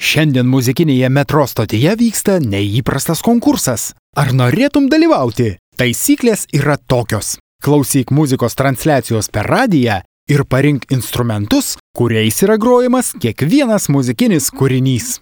Šiandien muzikinėje metro stotyje vyksta neįprastas konkursas. Ar norėtum dalyvauti? Taisyklės yra tokios. Klausyk muzikos transliacijos per radiją ir parink instrumentus, kuriais yra grojamas kiekvienas muzikinis kūrinys.